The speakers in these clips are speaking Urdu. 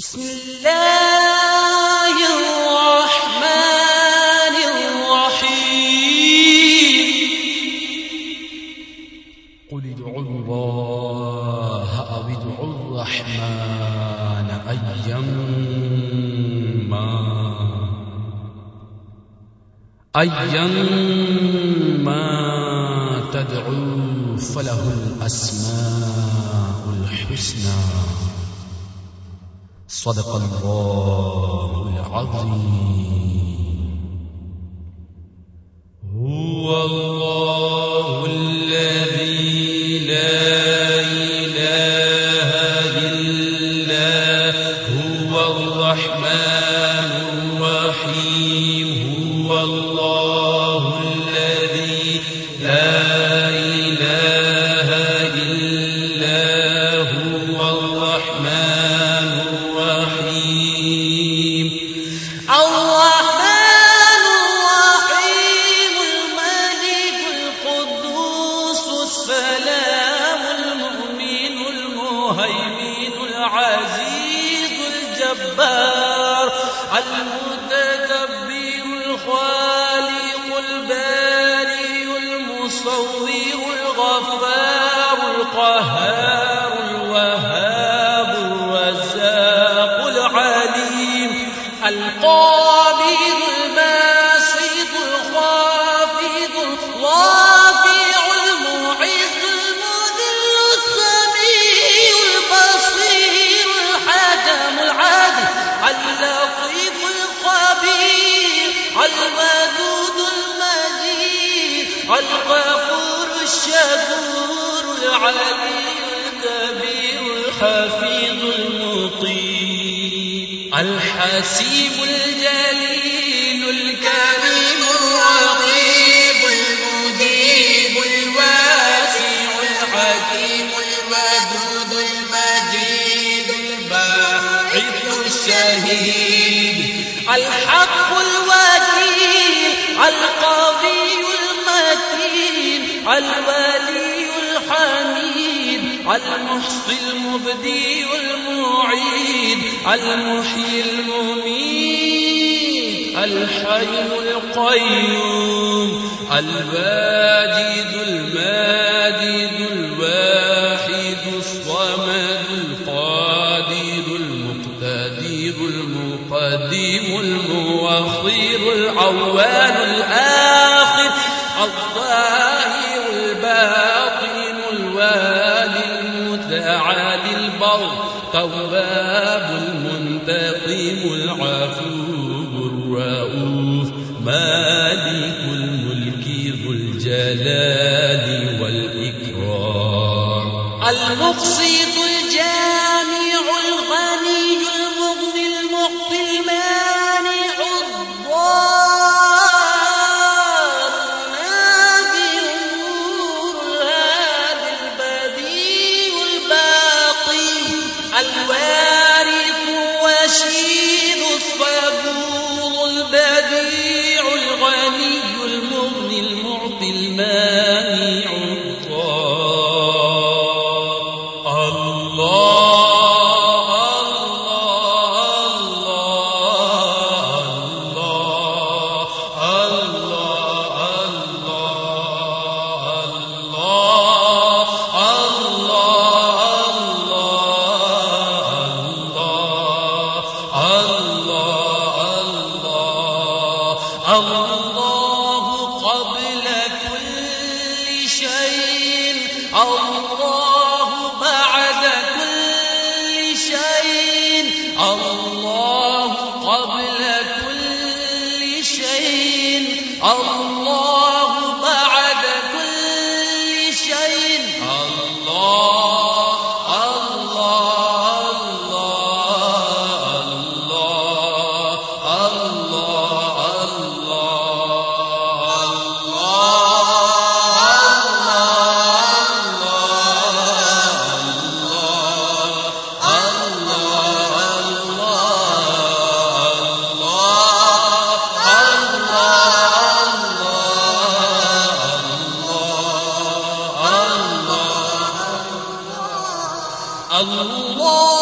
بسم الله الرحمن الرحيم. قل ادعوا الله أو ادعوا الرحمن أيما أيما تدعوا فله الأسماء الحسنى. صدق الله العظيم هو الله الذي لا إله إلا هو الرحمن. العزيز الجبار المتكبر الخالق الباري المصور الغفار القهار. الحفيظ المطيع الحسيب الجليل الكريم الرقيب المجيب الواسع الحكيم المدود المجيد المحصي المبدي المعيد المحيي المميت، الحي القيوم الواجد الماجد الواحد، الصمد القادر المقتدر المقدم المؤخر الأول الآخر. المتعالي البر تواب المنتقم العفو الرؤوف مالك الملك ذو الجلال والإكرام المقسط الجلال ہوئے الله اللہ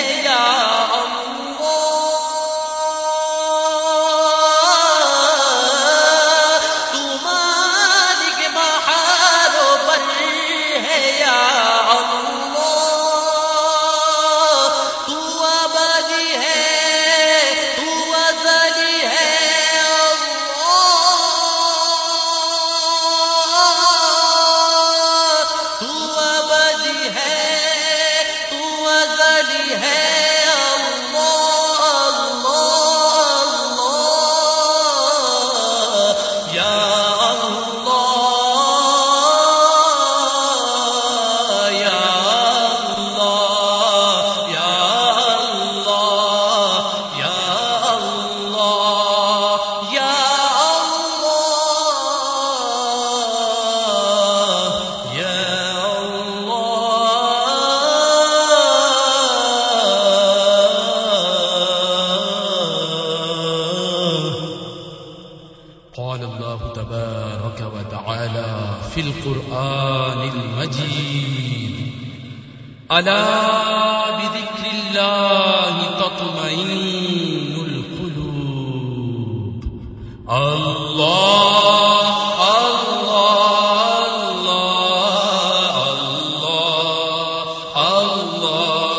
یا ہے۔ في القرآن المجيد. ألا بذكر الله تطمئن القلوب. الله الله الله الله